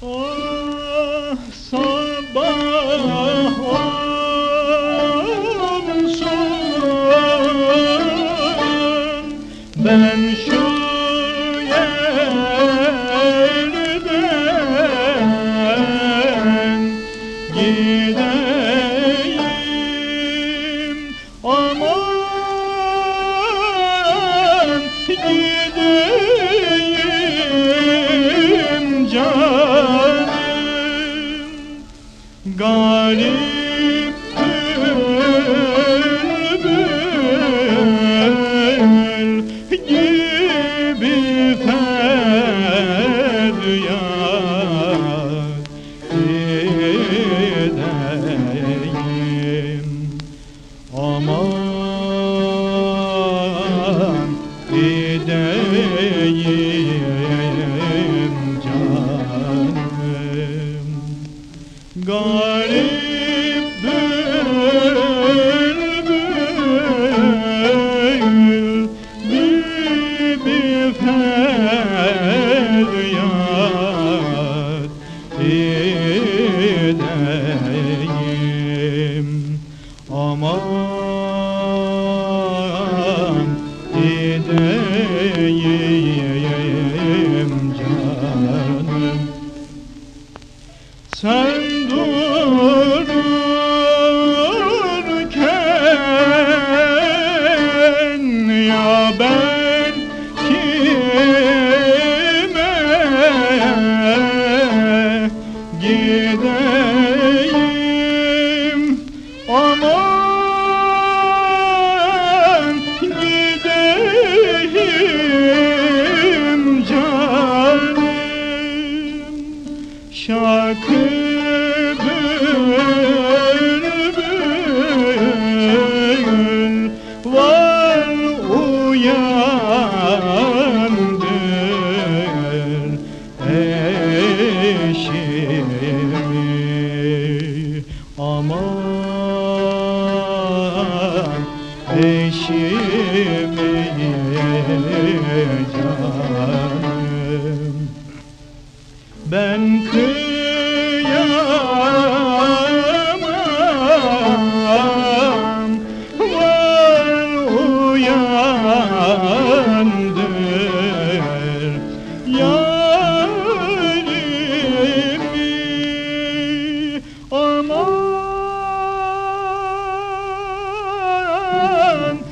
Oh, so gibi feryat edeyim. Aman gideyim canım. Garip Aman edeyim canım. Sen dururken gideyim canım. Şarkı bülbül var uyandır eşimi. Aman eşimi ben kız sun